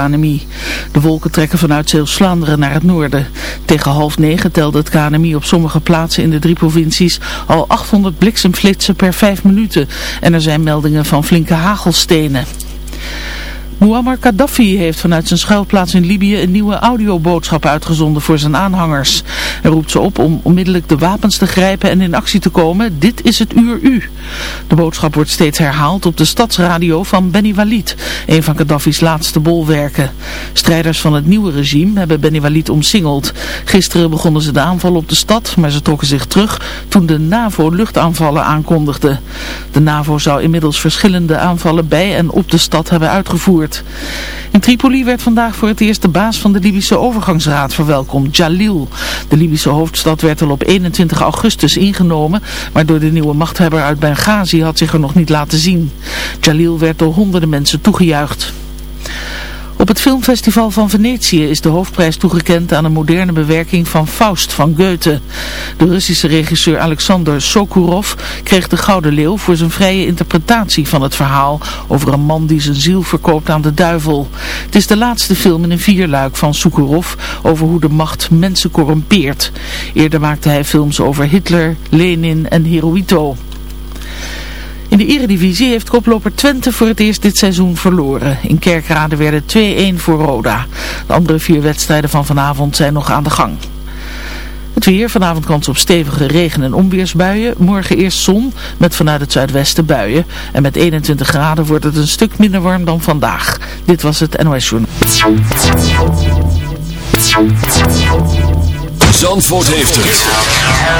KNMI. De wolken trekken vanuit Zeeuws-Vlaanderen naar het noorden. Tegen half negen telde het KNMI op sommige plaatsen in de drie provincies al 800 bliksemflitsen per vijf minuten. En er zijn meldingen van flinke hagelstenen. Muammar Gaddafi heeft vanuit zijn schuilplaats in Libië een nieuwe audioboodschap uitgezonden voor zijn aanhangers. Hij roept ze op om onmiddellijk de wapens te grijpen en in actie te komen. Dit is het uur u. De boodschap wordt steeds herhaald op de stadsradio van Beni Walid, een van Gaddafi's laatste bolwerken. Strijders van het nieuwe regime hebben Beni Walid omsingeld. Gisteren begonnen ze de aanval op de stad, maar ze trokken zich terug toen de NAVO luchtaanvallen aankondigde. De NAVO zou inmiddels verschillende aanvallen bij en op de stad hebben uitgevoerd. In Tripoli werd vandaag voor het eerst de baas van de Libische overgangsraad verwelkomd, Jalil. De Libische hoofdstad werd al op 21 augustus ingenomen, maar door de nieuwe machthebber uit Benghazi had zich er nog niet laten zien. Jalil werd door honderden mensen toegejuicht. Op het filmfestival van Venetië is de hoofdprijs toegekend aan een moderne bewerking van Faust van Goethe. De Russische regisseur Alexander Sokurov kreeg de Gouden Leeuw voor zijn vrije interpretatie van het verhaal over een man die zijn ziel verkoopt aan de duivel. Het is de laatste film in een vierluik van Sokurov over hoe de macht mensen corrumpeert. Eerder maakte hij films over Hitler, Lenin en Hirohito. In de eredivisie heeft koploper Twente voor het eerst dit seizoen verloren. In Kerkrade werden 2-1 voor Roda. De andere vier wedstrijden van vanavond zijn nog aan de gang. Het weer, vanavond kans op stevige regen- en onweersbuien. Morgen eerst zon, met vanuit het zuidwesten buien. En met 21 graden wordt het een stuk minder warm dan vandaag. Dit was het NOS Journal. Zandvoort heeft het.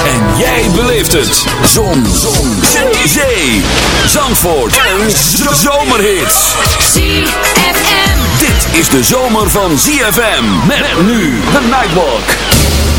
En jij beleeft het. Zon. Zon. Zee. Zee. Zandvoort. Een zomerhit. ZFM. Dit is de zomer van ZFM. Met nu de Nightwalk.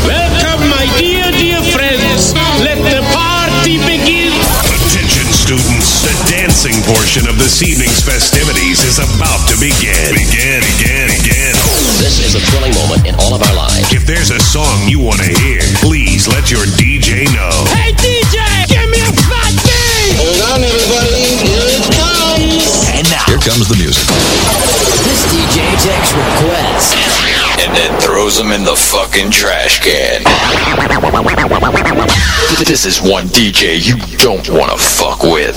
Welcome, my dear, dear friends. Let the party begin. Attention students, the dancing portion of this evening's festivities is about to begin. Begin, begin, begin. This is a thrilling moment in all of our lives. If there's a song you want to hear, please let your DJ know. Hey, DJ, give me a fat beat. Hold on, everybody. Here it comes. And now. Here comes the music. This DJ takes requests. and then throws them in the fucking trash can. This is one DJ you don't want to fuck with.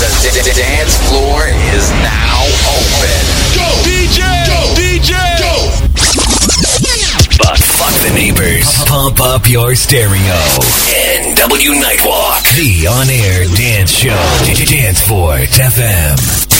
The dance floor is now open. Go, DJ. Go, DJ. Go. But fuck the neighbors. Pump up your stereo. NW Nightwalk. The on-air dance show. Dance for FM.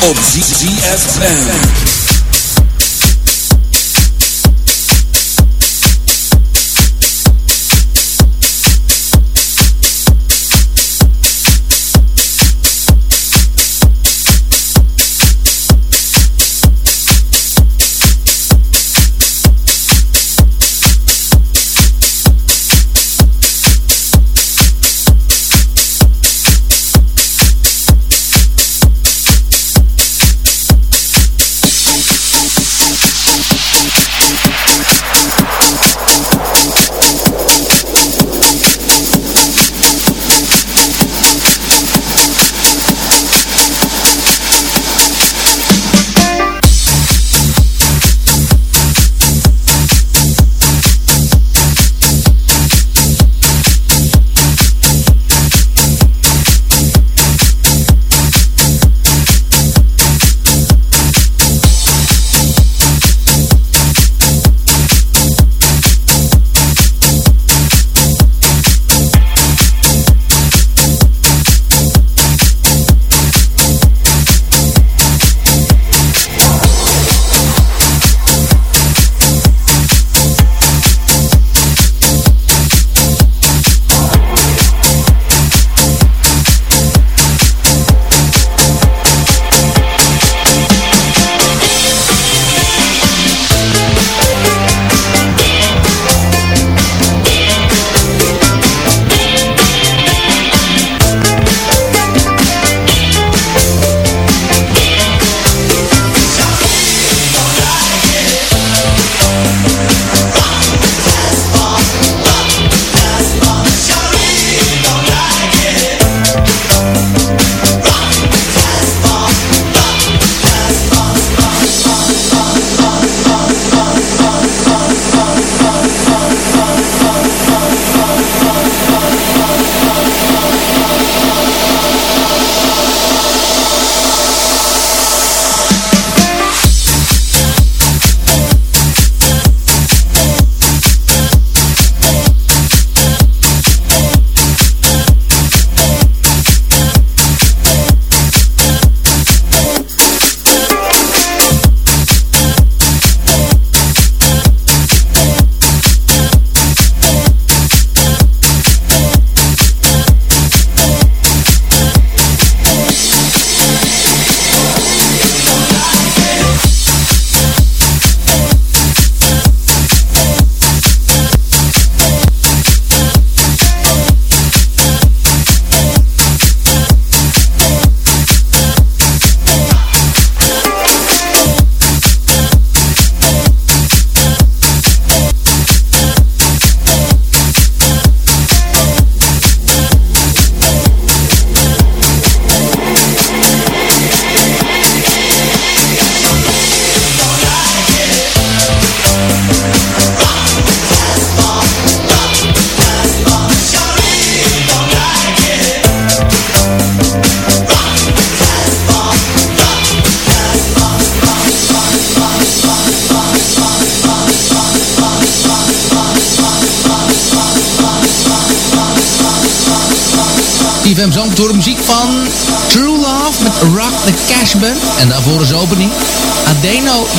Op ZFM.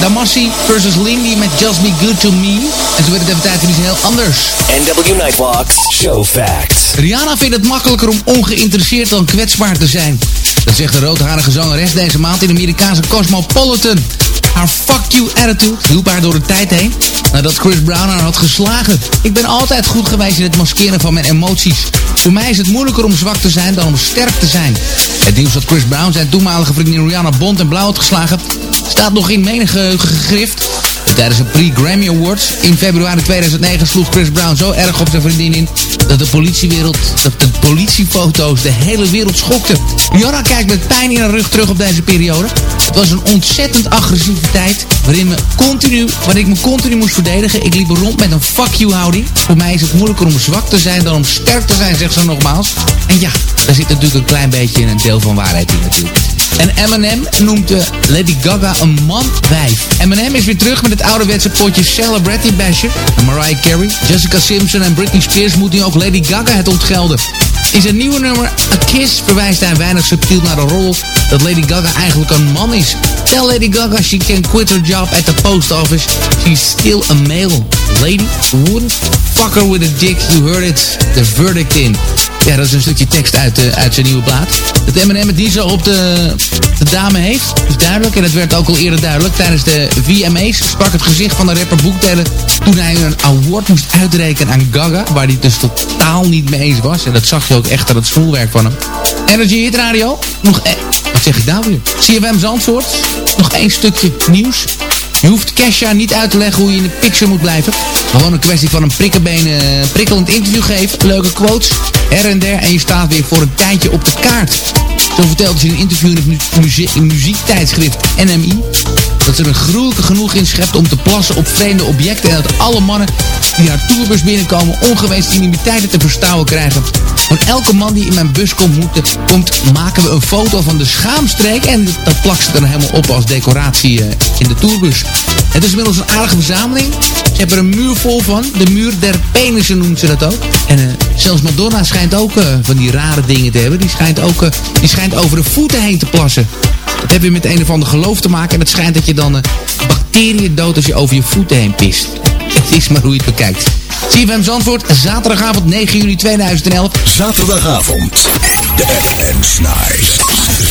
Damassi versus Lindy met Just Be Good To Me. En zo werd het even tijd voor iets heel anders. NW Nightwalks Show Facts. Rihanna vindt het makkelijker om ongeïnteresseerd dan kwetsbaar te zijn. Dat zegt de roodharige zangeres deze maand in de Amerikaanse Cosmopolitan. Haar fuck you attitude hielp haar door de tijd heen nadat Chris Brown haar had geslagen. Ik ben altijd goed geweest in het maskeren van mijn emoties. Voor mij is het moeilijker om zwak te zijn dan om sterk te zijn. Het nieuws dat Chris Brown zijn toenmalige vriendin Rihanna Bond en blauw had geslagen... staat nog in menig geheugen gegrift. Tijdens een pre-Grammy Awards in februari 2009 sloeg Chris Brown zo erg op zijn vriendin in... dat de politiewereld, dat de politiefoto's de hele wereld schokten. Rihanna kijkt met pijn in haar rug terug op deze periode. Het was een ontzettend agressieve tijd waarin, me continu, ik me continu moest verdedigen. Ik liep rond met een fuck you houding. Voor mij is het moeilijker om zwak te zijn dan om sterk te zijn, zegt ze nogmaals. En ja, daar zit natuurlijk een klein beetje een deel van waarheid in natuurlijk. En Eminem noemt Lady Gaga een man-wijf. Eminem is weer terug met het ouderwetse potje Celebrity Basher. En Mariah Carey, Jessica Simpson en Britney Spears moeten nu ook Lady Gaga het ontgelden. In zijn nieuwe nummer A Kiss verwijst hij weinig subtiel naar de rol dat Lady Gaga eigenlijk een man is. Tell Lady Gaga she can quit her job at the post office. She's still a male. Lady wouldn't fuck her with a dick. You heard it. The verdict in. Ja, dat is een stukje tekst uit, uh, uit zijn nieuwe plaat. Dat Eminem het zo op de, de dame heeft, is duidelijk. En dat werd ook al eerder duidelijk. Tijdens de VMA's sprak het gezicht van de rapper Boektellen... toen hij een award moest uitrekenen aan Gaga... waar hij dus totaal niet mee eens was. En dat zag je ook echt aan het schoolwerk van hem. Energy Hit Radio. Nog e Wat zeg ik nou weer? CFM Zandvoort. Nog één stukje nieuws. Je hoeft Kesha niet uit te leggen hoe je in de picture moet blijven. Gewoon een kwestie van een prikkenbeen, uh, prikkelend interview geven. Leuke quotes, her en der. En je staat weer voor een tijdje op de kaart. Zo vertelde ze in een interview in het muzie muziektijdschrift NMI... dat ze er gruwelijke genoeg in schept om te plassen op vreemde objecten... en dat alle mannen die haar tourbus binnenkomen ongewenste intimiteiten te verstouwen krijgen. Van elke man die in mijn bus komt, moet, komt maken we een foto van de schaamstreek... en dat plakt ze dan helemaal op als decoratie uh, in de tourbus. Het is inmiddels een aardige verzameling. Ze hebben er een muur vol van. De muur der penissen noemt ze dat ook. En uh, zelfs Madonna schijnt ook uh, van die rare dingen te hebben. Die schijnt ook uh, die schijnt over de voeten heen te plassen. Dat heeft weer met een of ander geloof te maken. En het schijnt dat je dan bacteriën dood als je over je voeten heen pist. Het is maar hoe je het bekijkt. CFM Zandvoort, zaterdagavond 9 juli 2011. Zaterdagavond, de FM's Night.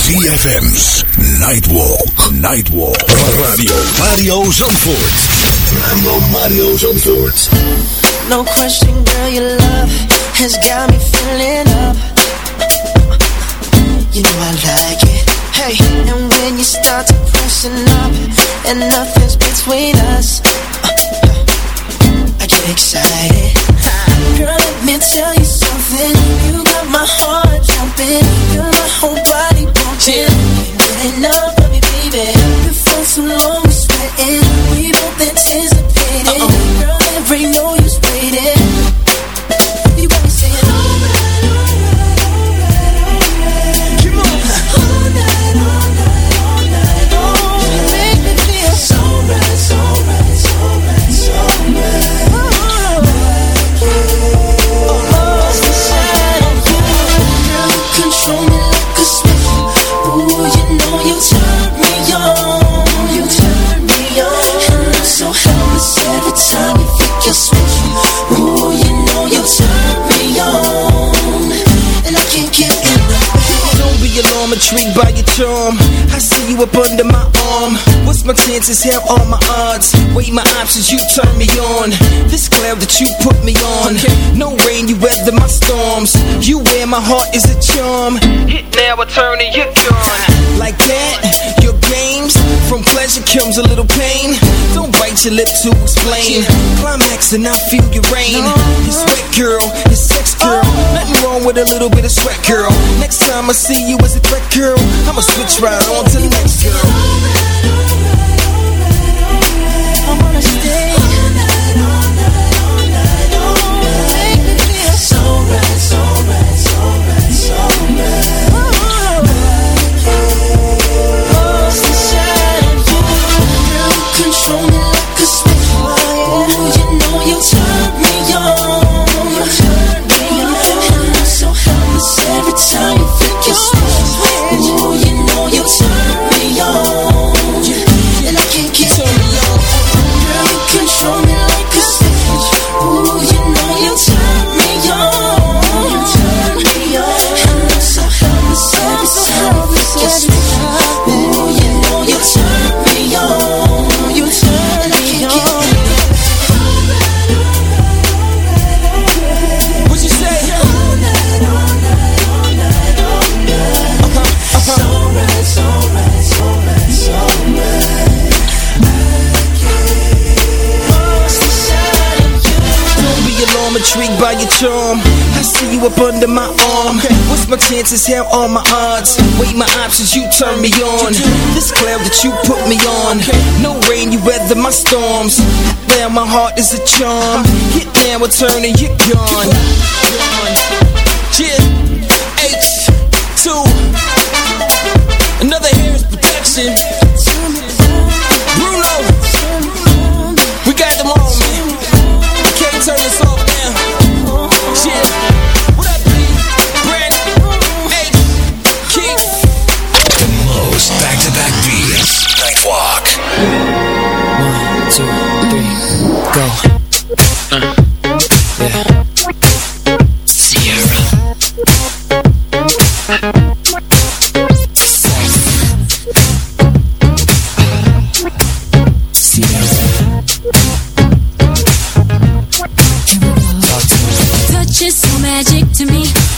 ZFM's Nightwalk. Nightwalk. Radio. Mario Zandvoort. Mario, Mario Zandvoort. No question, girl, your love has got me feeling up. You know I like it. Hey, and when you start to pressing up and nothing's between us, I get excited. Girl, let me tell you something. You got my heart jumping. Feel my whole body pumping. Get enough of me, baby. Been for too long, we sweating. We both anticipating. Girl, there ain't no use waiting. Intrigued by your charm. I see you up under my arm. What's my chances? Hell, all my odds. Weigh my options, you turn me on. This cloud that you put me on. No rain, you weather my storms. You wear my heart is a charm. Hit now, I turn and you're gone. Like that, your games. From pleasure comes a little pain. Don't bite your lip to explain. Climax and I feel your rain. Your sweat girl, your sex girl. Nothing wrong with a little bit of sweat girl. Next time I see you as a threat girl, I'ma switch right on to the next girl. I wanna stay under my arm. What's my chances? Hell, all my odds. Weigh my options, you turn me on. This cloud that you put me on. No rain, you weather my storms. Now my heart is a charm. Hit down, we're turning, you're gone. Yeah, H2. Another hair's protection. It's so magic to me.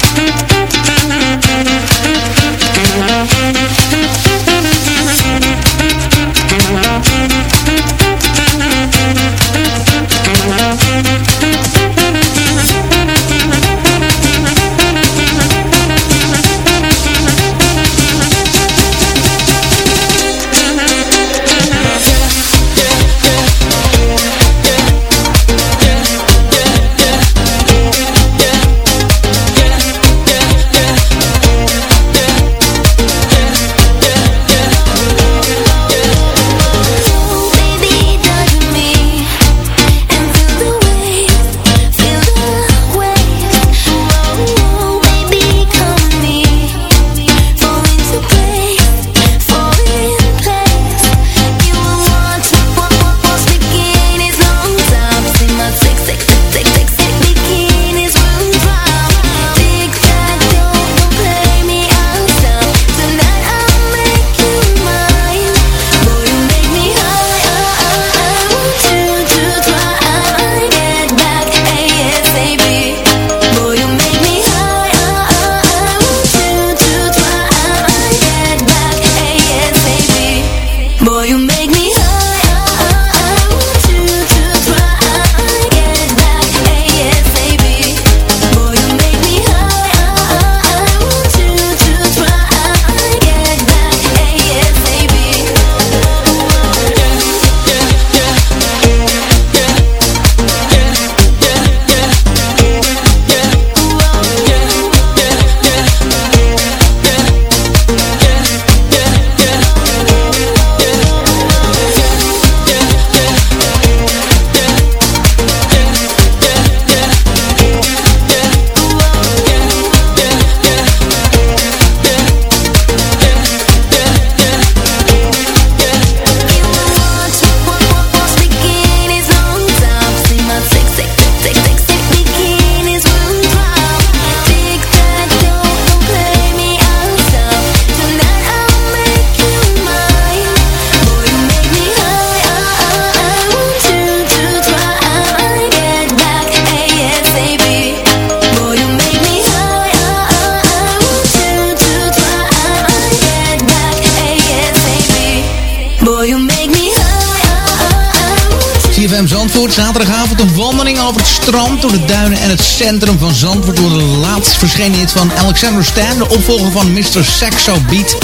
Zaterdagavond een wandeling over het strand, door de duinen en het centrum van Zandvoort. Door de laatst verschenen hit van Alexander Stan, de opvolger van Mr. Saxo Beat.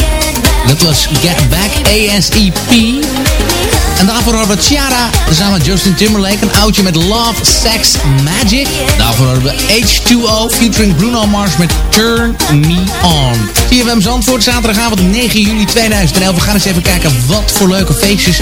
Dat was Get Back ASEP. En daarvoor hadden we Ciara, samen met Justin Timberlake, een oudje met Love, Sex, Magic. Daarvoor hadden we H2O featuring Bruno Mars met Turn Me On. CFM Zandvoort, zaterdagavond 9 juli 2011. We gaan eens even kijken wat voor leuke feestjes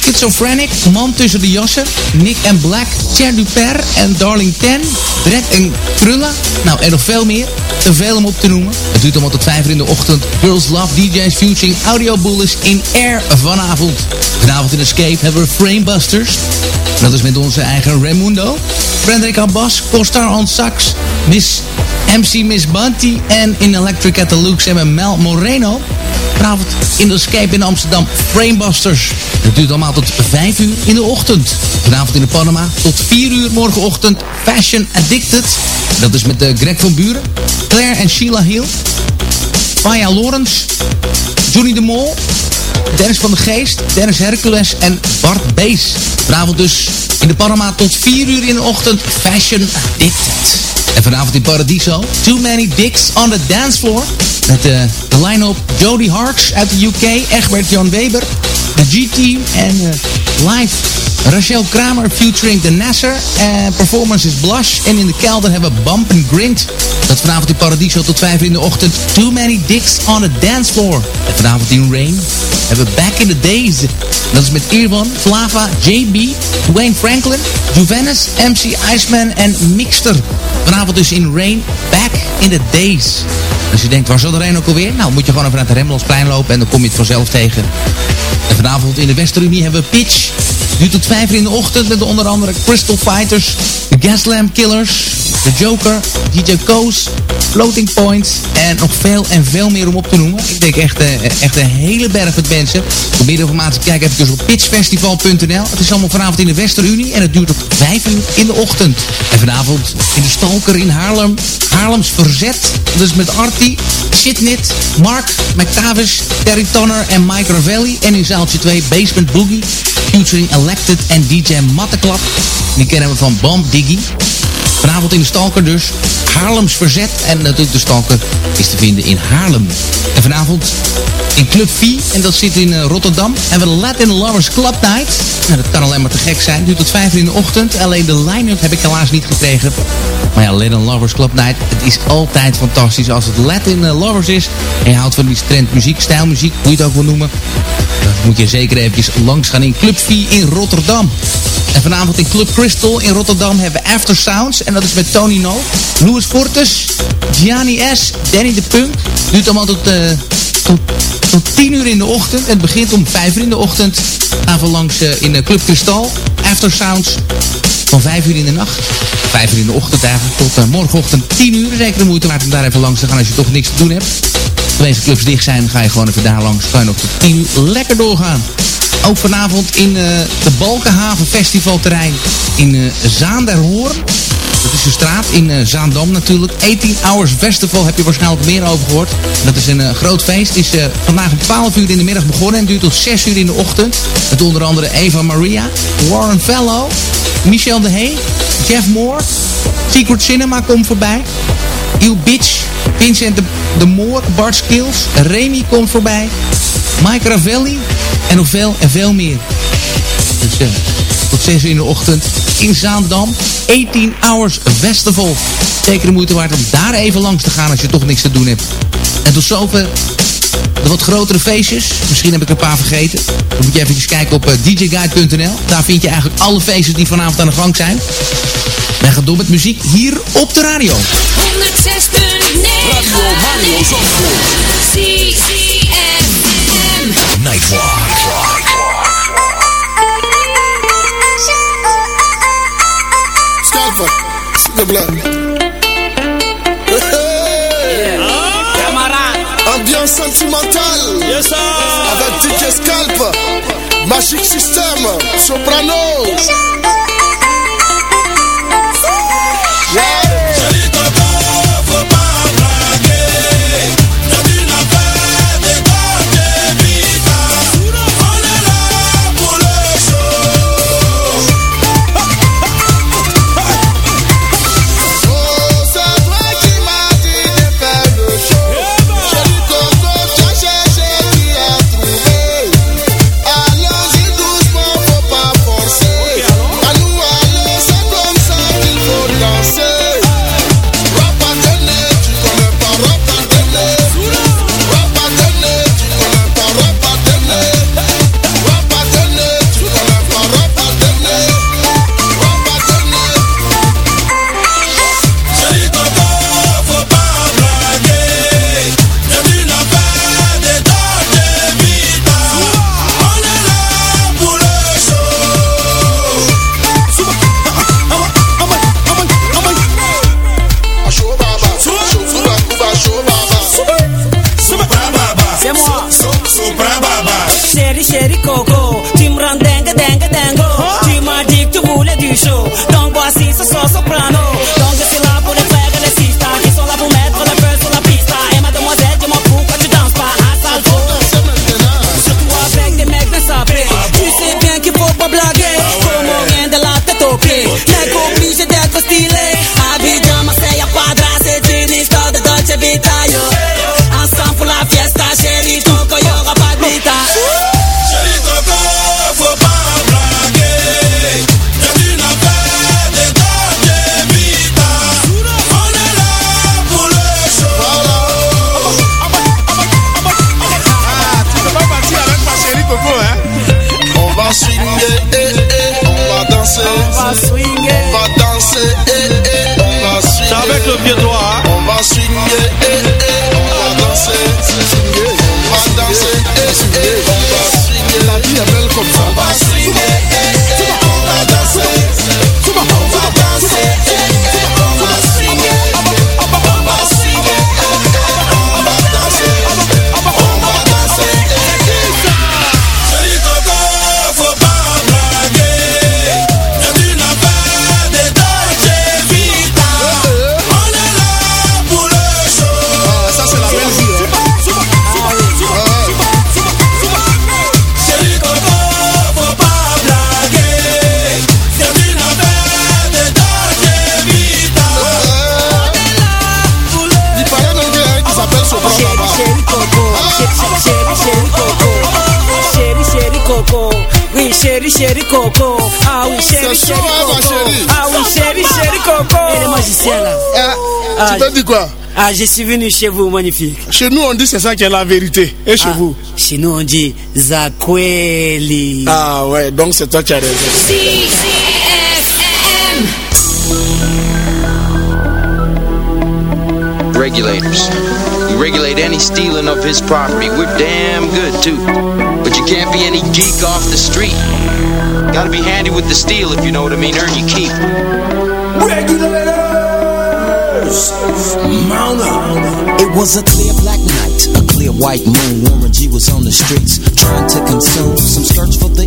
Schizophrenic, Man tussen de jassen, Nick and Black, Cher Duper en Darling Ten, Drek en Krulla. Nou, en nog veel meer. Te veel om op te noemen. Het duurt allemaal tot 5 uur in de ochtend. Girls Love DJ's featuring Audio Bullies in Air vanavond. Vanavond in Escape hebben we Framebusters. Dat is met onze eigen Raimundo. Frederik Bas, Costar on Sax, Miss MC Miss Bunty en in Electric at the Lux hebben Mel Moreno. Vanavond in de Escape in Amsterdam Framebusters. Het duurt allemaal tot 5 uur in de ochtend. Vanavond in de Panama tot 4 uur morgenochtend Fashion Addicted. Dat is met uh, Greg van Buren, Claire en Sheila Hill. Maya Lawrence, Johnny de Mol, Dennis van de Geest, Dennis Hercules en Bart Bees. Vanavond dus in de Panama tot 4 uur in de ochtend Fashion Addicted. En vanavond in Paradiso, Too Many Dicks on the Dance Floor. Met uh, de line-up Jody Harks uit de UK, Egbert Jan Weber, de G-Team en uh, live Rachel Kramer featuring The Nasser. En performance is Blush. En in de kelder hebben we Bump and Grind. Dat vanavond in Paradiso tot 5 in de ochtend. Too Many Dicks on the Dance Floor. En vanavond in Rain hebben we Back in the Days. Dat is met Irwan, Flava, JB, Dwayne Franklin, Juvenis, MC Iceman en Mixter. Vanavond dus in Rain, Back in the Days. Als je denkt, waar zal de Rain ook alweer? Nou, moet je gewoon even naar het Rembrandtsplein lopen en dan kom je het vanzelf tegen. En vanavond in de Westerunie hebben we Pitch. Duurt tot 5 uur in de ochtend met onder andere Crystal Fighters, de Gaslamp Killers, de Joker, DJ Koos, Floating Points en nog veel en veel meer om op te noemen. Ik denk echt, uh, echt een hele berg met mensen. Voor meer informatie kijk even op pitchfestival.nl. Het is allemaal vanavond in de Westerunie en het duurt tot 5 uur in de ochtend. En vanavond in de Stalker in Haarlem, Haarlems Verzet. Dus met Artie, Shitnit, Mark, McTavish, Terry Tonner en Mike Ravelli. En in zaaltje 2 Basement Boogie, featuring Elected en DJ Matteklap. Die kennen we van Bomb Diggy. Vanavond in de Stalker dus. Haarlems Verzet. En natuurlijk de Stalker is te vinden in Haarlem. En vanavond in Club V. En dat zit in uh, Rotterdam. En we Latin Lovers Club Night. Nou, dat kan alleen maar te gek zijn. Duurt tot 5 uur in de ochtend. Alleen de line-up heb ik helaas niet gekregen. Maar ja, Latin Lovers Club Night. Het is altijd fantastisch als het Latin Lovers is. En je houdt van die trend muziek, stijlmuziek. Hoe je het ook wil noemen. Dan moet je zeker eventjes langs gaan in Club V in Rotterdam. En vanavond in Club Crystal in Rotterdam hebben we After Sounds. En dat is met Tony No, Louis Fortes, Gianni S, Danny de Punk. Duurt allemaal tot, uh, tot, tot 10 uur in de ochtend. Het begint om 5 uur in de ochtend. Gaan we langs uh, in Club Crystal. After Sounds van 5 uur in de nacht. 5 uur in de ochtend eigenlijk tot uh, morgenochtend 10 uur. Zeker de moeite waard om daar even langs te gaan als je toch niks te doen hebt. Als de clubs dicht zijn, ga je gewoon even daar langs. Kan je nog tot 10 uur lekker doorgaan. Ook vanavond in uh, de Balkenhaven Festivalterrein in uh, Zaanderhoorn. Dat is de straat in uh, Zaandam natuurlijk. 18 Hours Festival heb je waarschijnlijk meer over gehoord. Dat is een groot feest. is vandaag om 12 uur in de middag begonnen en duurt tot 6 uur in de ochtend. Met onder andere Eva Maria, Warren Fellow, Michel de Hey, Jeff Moore, Secret Cinema komt voorbij. Il Bitch, Vincent de, de Moor, Bart Skills, Remy komt voorbij. Mike Ravelli en nog veel en veel meer. Dus uh, tot 6 uur in de ochtend in Zaandam. 18 Hours Festival. Zeker de moeite waard om daar even langs te gaan als je toch niks te doen hebt. En tot zover de wat grotere feestjes. Misschien heb ik een paar vergeten. Dan moet je even kijken op uh, djguide.nl. Daar vind je eigenlijk alle feestjes die vanavond aan de gang zijn. Wij gaan door met muziek hier op de radio. 106.9 Radio Mario Zandvoort. Nightwalk. Scalpa, s'il te plaît. Ambiance sentimentale. Yes, sir. Avec DJ Scalp, Magic System, Soprano. Dit quoi? Ah, je suis venu chez vous, magnifique. Chez nous, on dit c'est ça qui est la vérité. Et chez Ah, vous? Chez nous, on dit Zakweli. Ah ouais, donc c'est toi qui as raison. Regulators. We regulate any stealing of his property. We're damn good too. But you can't be any geek off the street. Gotta be handy with the steel if you know what I mean. Earn your keep. Mount up. It was a clear black night, a clear white moon. Warren G was on the streets trying to consume some skirts for the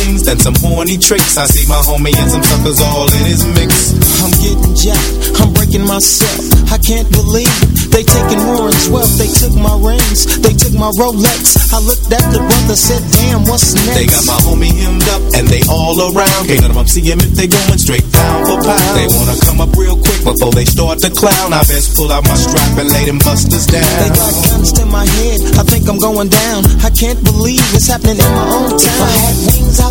things than some horny tricks. I see my homie and some suckers all in his mix. I'm getting jacked, I'm breaking myself. I can't believe they taking more than 12. They took my rings, they took my Rolex. I looked at the brother, said, damn, what's next? They got my homie hemmed up and they all around. Can't of them see him if they going straight down for pound. They wanna come up real quick Before they start to clown, I best pull out my strap and lay them busters down. They got guns to my head, I think I'm going down. I can't believe it's happening in my own town. If I had wings, I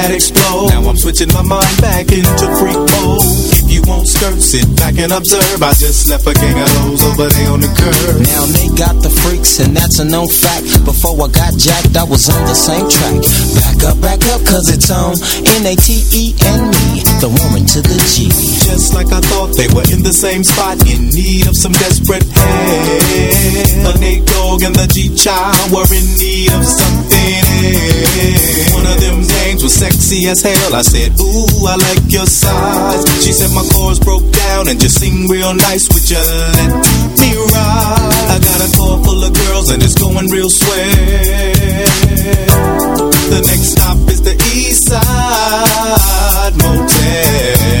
Gat explode. Now I'm switching my mind back into freak mode. If you won't skirt, sit back and observe. I just left a gang of those over there on the curb. Now they got the freaks and that's a known fact. Before I got jacked, I was on the same track. Back up, back up, cause it's on N-A-T-E and me, the woman to the G. Just like I thought, they were in the same spot, in need of some desperate help. The Nate Dogg and the G-Child were in need of something. One of them dames was sexy as hell. I said, Ooh, I like your size. She said my chords broke down and just sing real nice. Would you let me ride? I got a car full of girls and it's going real swell. The next stop is the East Side Motel.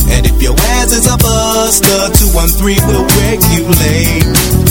And if your ass is a buster, 213 will regulate.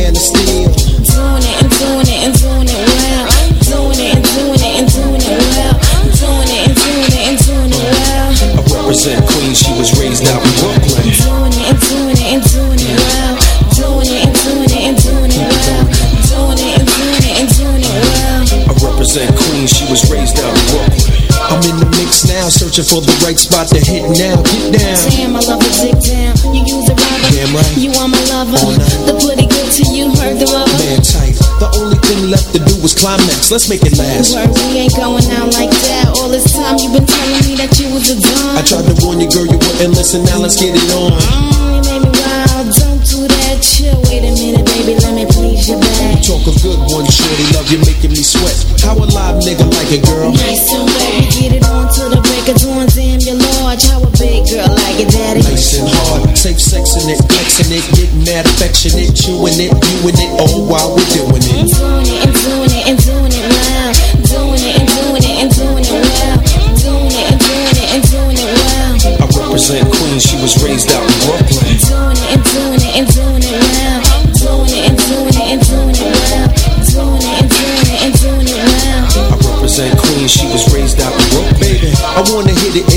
searching for the right spot to hit now. Get down. Damn, I love the dick down. You use a rubber. Damn right. You are my lover. The pretty good to you, heard the rubber. Man tight. The only thing left to do is climax. Let's make it last. Word, we ain't going out like that. All this time you been telling me that you was a dime. I tried to warn you, girl, you wouldn't listen. Now let's get it on. Mm, Talk a good one, shorty. Love you, making me sweat. How a live nigga like it, girl? Nice and wet. We get it on to the break of dawn. Damn, you're large. How a big girl like it, daddy. Nice and hard. Safe sexing it, flexing it, getting that affectionate, chewing it, viewing it, all while we're doing. Doing it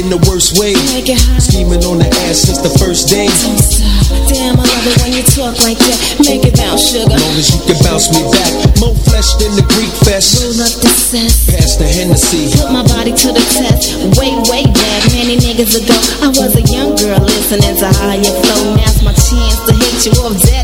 in the worst way. Scheming on the ass since the first day. Damn, I love it when you talk like that. Make it bounce, sugar. Long as you can bounce me back. More flesh than the Greek fest. Roll up the cess. Pass the Hennessy. Put my body to the test. Way, way back, many niggas ago. I was a young girl listening to higher flow. Now's my chance to hit you up, daddy.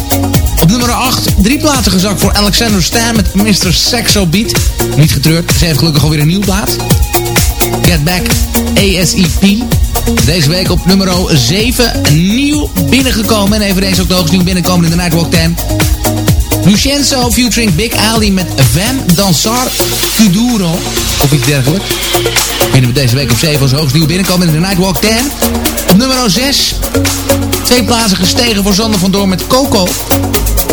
Nummer 8. Drie plaatsen gezakt voor Alexander Stan met Mr. Sexo Beat. Niet getreurd, ze heeft gelukkig alweer een nieuw plaat. Get Back ASEP. Deze week op nummer 7 nieuw binnengekomen. En eveneens ook de hoogst nieuw binnenkomen in de Nightwalk 10. Lucenzo featuring Big Ali met Vam Dansar Kuduro. Of iets dergelijks. Vinden we deze week op 7 als hoogst nieuw binnenkomen in de Nightwalk 10. Op nummer 6. Twee plaatsen gestegen voor Sander van Door met Coco.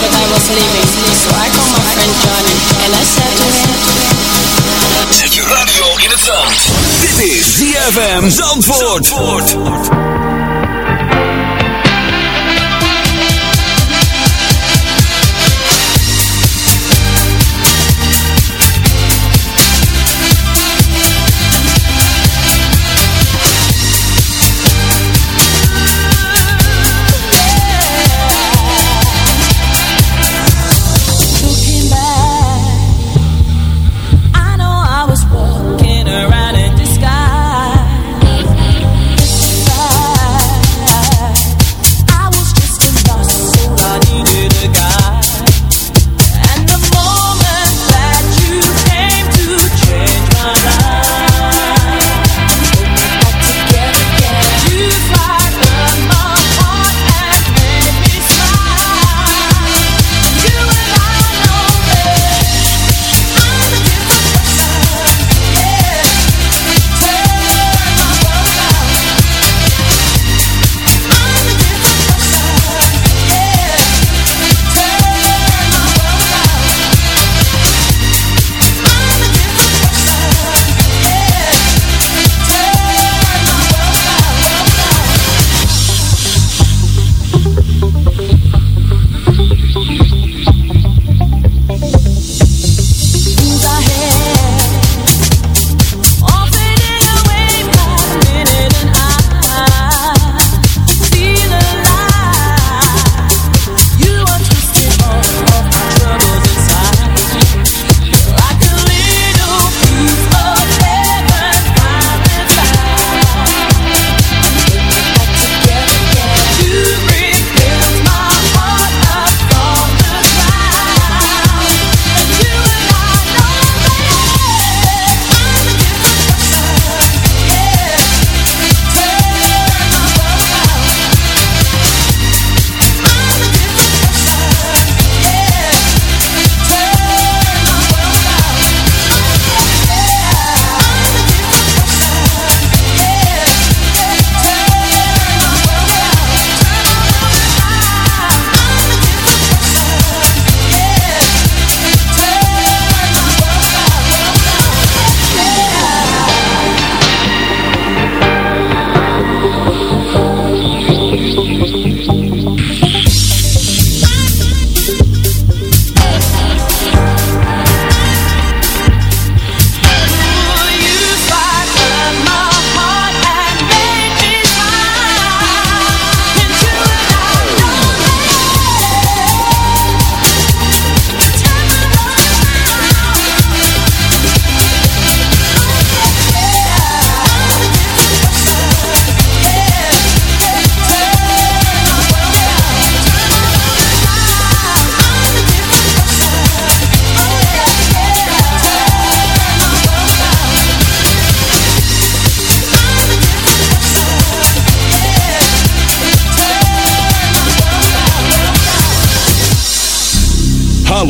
that I was leaving, so I called my friend Johnny and I said to him. Zet je radio in het zand. Dit is ZFM Zandvoort. Zandvoort.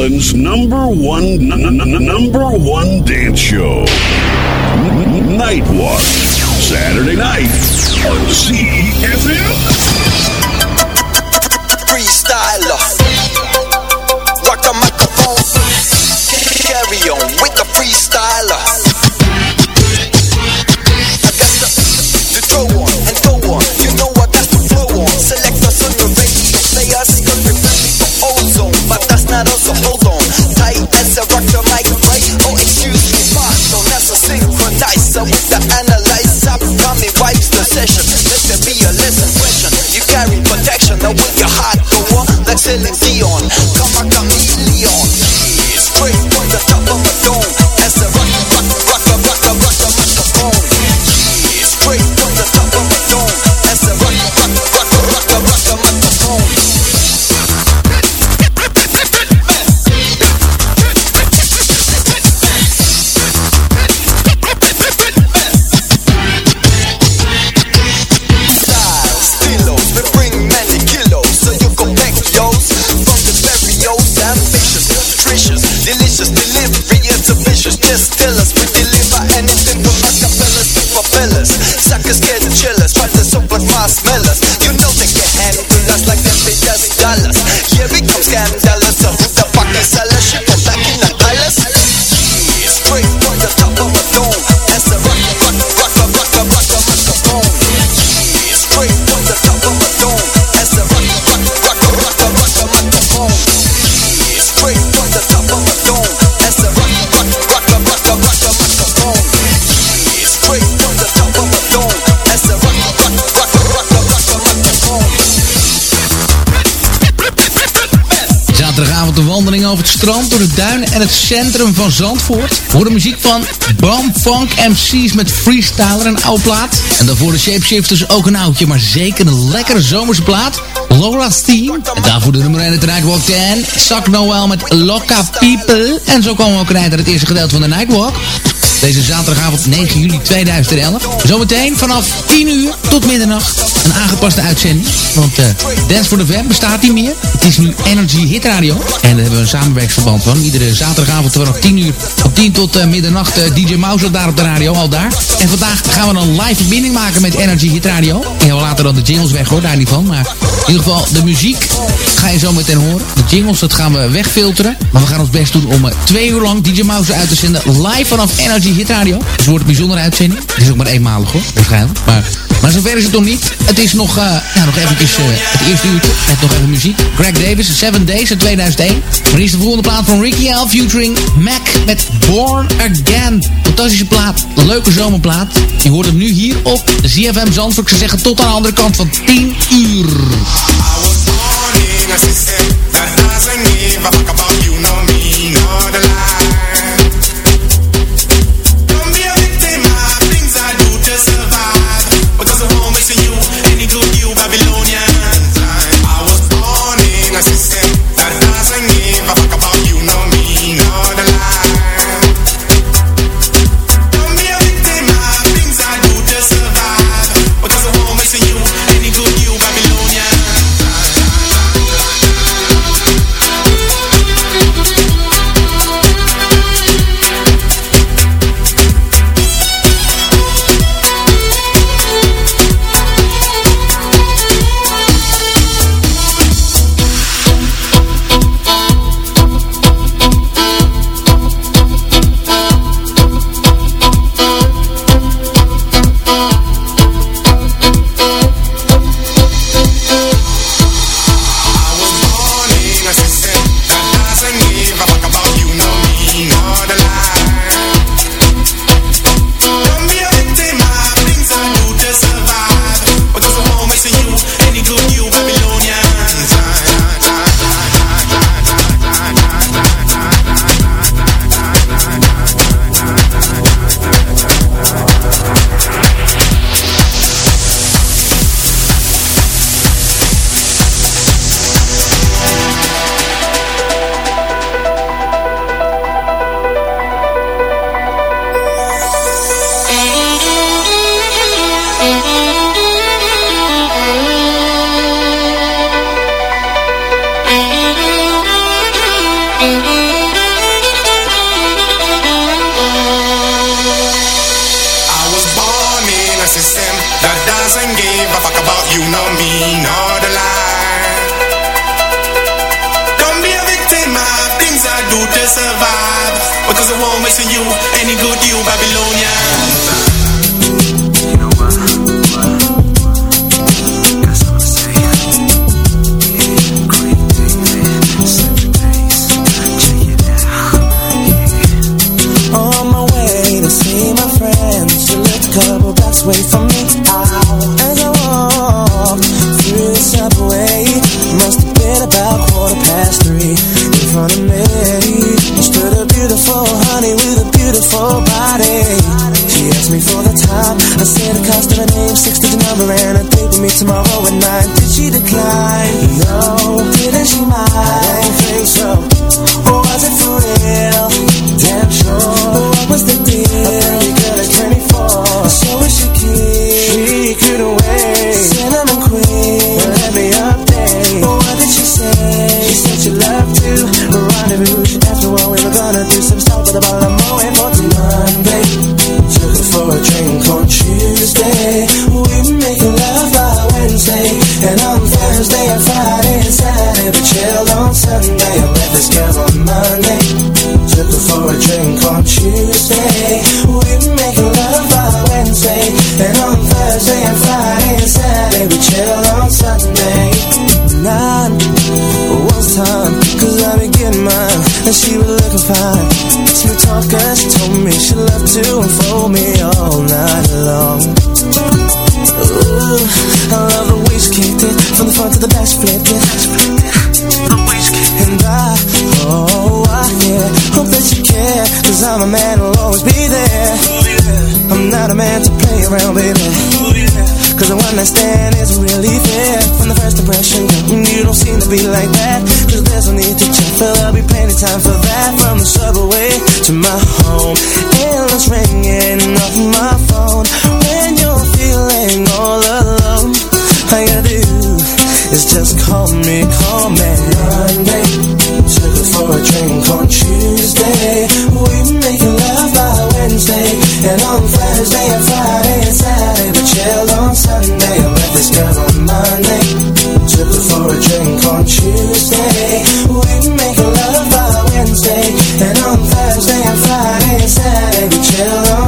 Number one number one dance show. Night Watch Saturday night on Z Zaterdagavond een wandeling over het strand, door de duinen en het centrum van Zandvoort. Voor de muziek van Bam Funk MC's met Freestyler, een oude plaat. En daarvoor de Shapeshifters ook een oudje, maar zeker een lekkere zomerse plaat. Lola's Team. En daarvoor de nummer 1 het Nightwalk 10. Zak Noel met Loca People. En zo komen we ook naar het eerste gedeelte van de Nightwalk. Deze zaterdagavond 9 juli 2011. Zometeen vanaf 10 uur tot middernacht een aangepaste uitzending. Want eh Dance for the Web bestaat niet meer. Het is nu Energy Hit Radio. En daar hebben we een samenwerksverband van. Iedere zaterdagavond vanaf 10 uur. Op 10 tot eh, middernacht eh, DJ Mouse daar op de radio, al daar. En vandaag gaan we een live verbinding maken met Energy Hit Radio. En we laten dan de jingles weg hoor, daar niet van. Maar in ieder geval de muziek ga je zo meteen horen. De jingles, dat gaan we wegfilteren. Maar we gaan ons best doen om twee uur lang DJ Mouse uit te zenden. Live vanaf Energy Hit Radio. Dus het wordt een bijzondere uitzending. Het is ook maar eenmalig hoor, waarschijnlijk. Maar, maar zover is het nog niet. Het is nog, ja, nog eventjes eh, het eerste uurtje. Met nog even muziek. Greg Davis, Seven Days uit 2001. Maar is de volgende plaat van Ricky L. Featuring Mac met Born Again. Fantastische plaat. Leuke zomerplaat. Je hoort hem nu hier op ZFM Zandvoort. Ze zeggen tot aan de andere kant van 10 uur. system that survive. Cause I won't miss you any good. Always be there. I'm not a man to play around, baby Cause the one night stand isn't really fair From the first impression, you don't seem to be like that. Cause there's no need to check But there'll be plenty time for that. From the subway to my home Endless ringing off my phone. When you're feeling all alone All you gotta do is just call me, call me. Monday, took her for a drink on Tuesday. We by Wednesday And on Thursday and Friday and Saturday We chilled on Sunday I met this girl on Monday. Her for a drink on Tuesday. We making love by Wednesday And on Thursday and Friday and Saturday We chilled on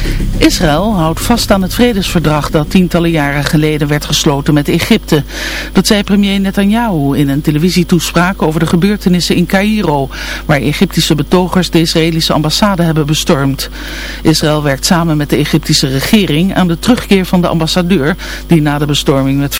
Israël houdt vast aan het vredesverdrag dat tientallen jaren geleden werd gesloten met Egypte. Dat zei premier Netanyahu in een televisietoespraak over de gebeurtenissen in Cairo, waar Egyptische betogers de Israëlische ambassade hebben bestormd. Israël werkt samen met de Egyptische regering aan de terugkeer van de ambassadeur die na de bestorming met